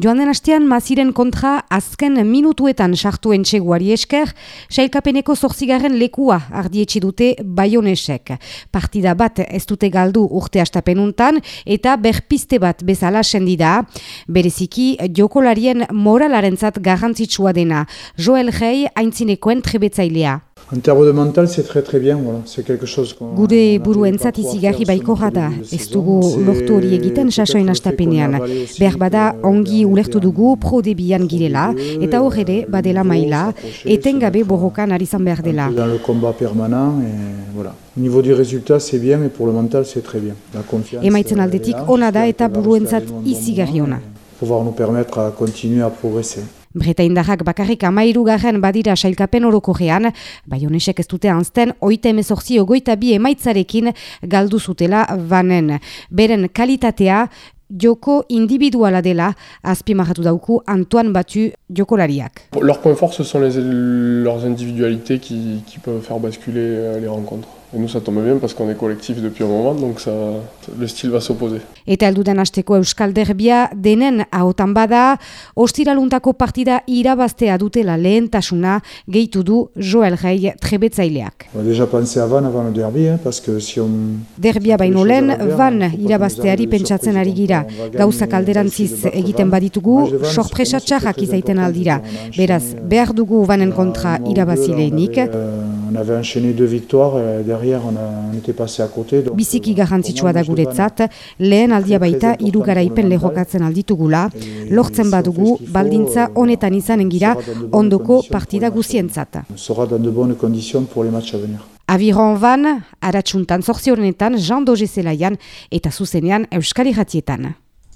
Joan den astean maziren kontra azken minutuetan sartu entxeguari esker, sailkapeneko zorzigarren lekua ardietsi dute baionesek. Partida bat ez dute galdu urte astapenuntan eta berpiste bat bezala sendida. Bereziki, jokolarien moralarentzat garrantzitsua dena. Joel Rey haintzinekoen trebetzailea. En termes de mental, c'est très très bien, voilà. C'est quelque chose qu'on... Gure buruentzat izigarri baikorra da, ez dugu lortu hori egiten sasoin astapenean. Behar bada ongi ulertu dugu pro-debian girela, eta hor ere badela maila, etengabe borrokan ari zan behar dela. Et voilà. Au niveau du résultat, c'est bien, mais pour le mental, c'est très bien. La confiance... Emaitzen aldetik ona da eta buruentzat izigarri ona. Pouvoir nous permettre à continuer à progresser. Breta indarrak bakarrik amairu garen badira sailkapen orokorrean, baionesek ez dute anzten, oita emezorzi ogoita bi emaitzarekin galdu zutela banen. Beren kalitatea, joko individuala dela, azpimarratu dauku Antoine Batu jokolariak. Leurs points forts, ce sont les, leurs individualités qui, qui peuvent faire basculer euh, les rencontres. Et nous, ça tombe bien parce qu'on est collectif depuis un moment, donc ça, le style va s'opposer. Eta alduden asteko Euskal Derbia denen ahotan bada, ostiraluntako partida irabaztea dutela lehentasuna gehitu du Joel Rey trebetzaileak. On a déjà pensé à Van avant le derby, hein, parce que si on... Derbia baino lehen, Van irabazteari pentsatzen ari gira. Gauzak alderantziz egiten baditugu, sorpresa txarrak izaiten aldira. Beraz, behar dugu Vanen kontra irabazileenik. Euh, on avait enchaîné deux victoires, et derrière on, a, on était passé à côté. Donc, Biziki garrantzitsua da guretzat, lehen aldia baita hiru garaipen lehokatzen alditugula, lortzen badugu baldintza honetan izanen gira ondoko partida guzientzat. sera dans de bonnes conditions pour les matchs à venir. Aviron van, aratsuntan zorzi horrenetan, Jean Doge zelaian eta zuzenean Euskali Jatietan.